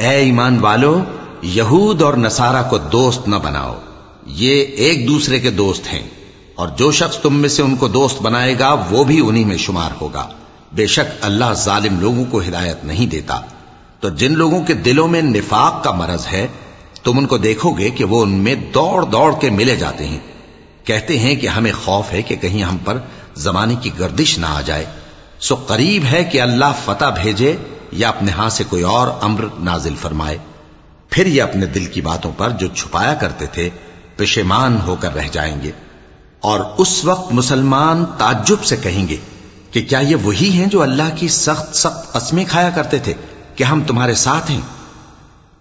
ए ईमान वालो यहूद और नसारा को दोस्त न बनाओ ये एक दूसरे के दोस्त हैं और जो शख्स तुम में से उनको दोस्त बनाएगा वो भी उन्हीं में शुमार होगा बेशक अल्लाह जालिम लोगों को हिदायत नहीं देता तो जिन लोगों के दिलों में निफाक का मरज है तुम उनको देखोगे कि वो उनमें दौड़ दौड़ के मिले जाते हैं। कहते हैं कि हमें खौफ है कि कहीं हम पर जमाने की गर्दिश ना आ जाए। सो करीब है कि अल्लाह फतेह भेजे या अपने हाथ से कोई और अम्र नाजिल फरमाए। फिर ये अपने दिल की बातों पर जो छुपाया करते थे, पेशेमान होकर रह जाएँगे। और उस वक्त मुसलमान ताज्जुब से कहेंगे कि क्या ये वही हैं जो अल्लाह की सख्त सख्त कस्में खाया करते थे, कि हम तुम्हारे साथ हैं?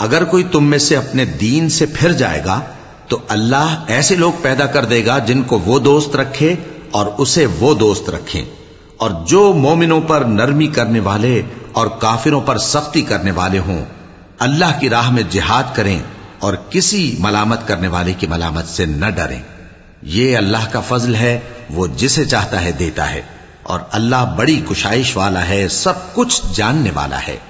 अगर कोई तुम में से अपने दीन से फिर जाएगा तो अल्लाह ऐसे लोग पैदा कर देगा जिनको वो दोस्त रखे और उसे वो दोस्त रखें। और जो मोमिनों पर नरमी करने वाले और काफिरों पर सख्ती करने वाले हों, अल्लाह की राह में जिहाद करें और किसी मलामत करने वाले की मलामत से न डरें। ये अल्लाह का फजल है, वो जिसे चाहता है देता है। और अल्लाह बड़ी कुशाइश वाला है, सब कुछ जानने वाला है।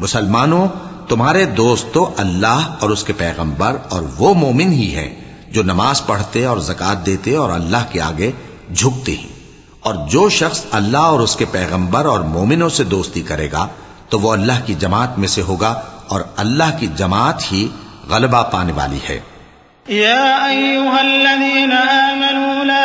मुसलमानों तुम्हारे दोस्त तो अल्लाह और उसके पैगंबर और वो मोमिन ही है, जो नमाज़ पढ़ते और जक़ात देते और अल्लाह के आगे झुकते हैं। और जो शख्स अल्लाह और उसके पैगंबर और मोमिनों से दोस्ती करेगा तो वो अल्लाह की जमात में से होगा और अल्लाह की जमात ही गलबा पाने वाली है। या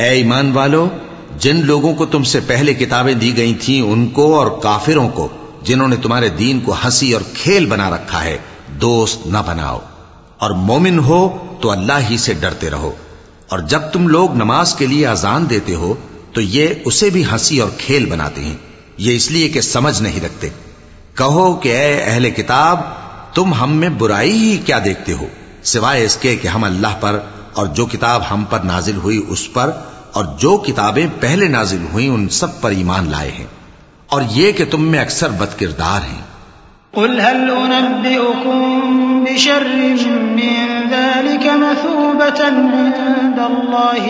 ए ईमान वालो, जिन लोगों को तुमसे पहले किताबें दी गई थीं, उनको और काफिरों को, जिन्होंने तुम्हारे दीन को हँसी और खेल बना रखा है, दोस्त न बनाओ। और मोमिन हो तो अल्लाह ही से डरते रहो। और जब तुम लोग नमाज़ के लिए अजान देते हो तो ये उसे भी हँसी और खेल बनाते हैं। ये इसलिए कि समझ नहीं रखते। कहो कि, ए अहले किताब, तुम हम में बुराई ही क्या देखते हो? सिवाय इसके कि हम अल्लाह पर और जो किताब हम पर नाजिल हुई उस पर और जो किताबें पहले नाजिल हुई उन सब पर ईमान लाए हैं और ये कि तुम में अक्सर बदकिरदार हैं कुल हल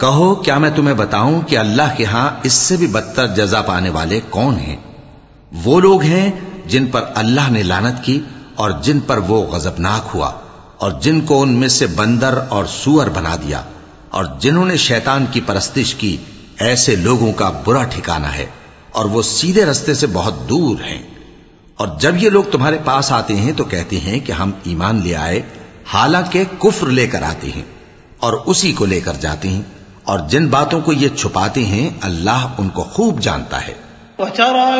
कहो, क्या मैं तुम्हें बताऊँ कि अल्लाह के यहाँ इससे भी बदतर जजा पाने वाले कौन हैं? वो लोग हैं जिन पर अल्लाह ने लानत की और जिन पर वो गजबनाक हुआ और जिनको उनमें से बंदर और सुअर बना दिया और जिन्होंने शैतान की परस्तिश की, ऐसे लोगों का बुरा ठिकाना है और वो सीधे रस्ते से बहुत दूर हैं। और जब ये लोग तुम्हारे पास आते हैं तो कहते हैं कि हम ईमान ले आए हालांकि कुफ्र लेकर आते हैं और उसी को लेकर जाते हैं और जिन बातों को ये छुपाते हैं अल्लाह उनको खूब जानता है लौला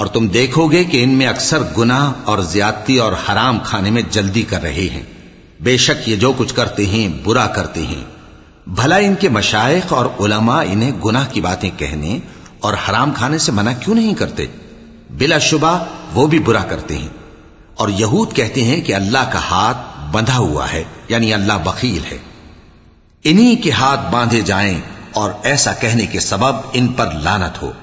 और तुम देखोगे कि इनमें अक्सर गुनाह और ज्यादती और हराम खाने में जल्दी कर रहे हैं। बेशक ये जो कुछ करते हैं, बुरा करते हैं। भला इनके मशाइ और उलमा इन्हें गुनाह की बातें कहने और हराम खाने से मना क्यों नहीं करते? बिलाशुबा वो भी बुरा करते हैं। और यहूद कहते हैं कि अल्लाह का हाथ बंधा हुआ है, यानी अल्लाह बकील है। इन्हीं के हाथ बांधे जाएँ और ऐसा कहने के सबब इन पर लानत हो।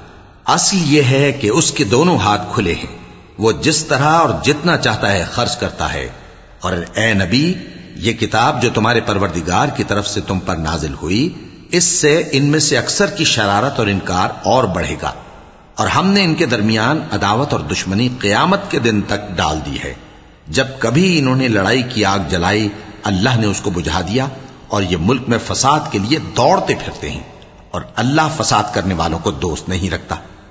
असल यह है कि उसके दोनों हाथ खुले हैं। वो जिस तरह और जितना चाहता है खर्च करता है। और ए नबी, ये किताब जो तुम्हारे परवरदिगार की तरफ़ से तुम पर नाजिल हुई, इससे इनमें से अक्सर की शरारत और इनकार और बढ़ेगा। और हमने इनके दरमियान अदावत और दुश्मनी कयामत के दिन तक डाल दी है। जब कभी इन्होंने लड़ाई की आग जलाई, अल्लाह ने उसको बुझा दिया, और ये मुल्क में फसाद के लिए दौड़ते फिरते हैं। और अल्लाह फसाद करने वालों को दोस्त नहीं रखता।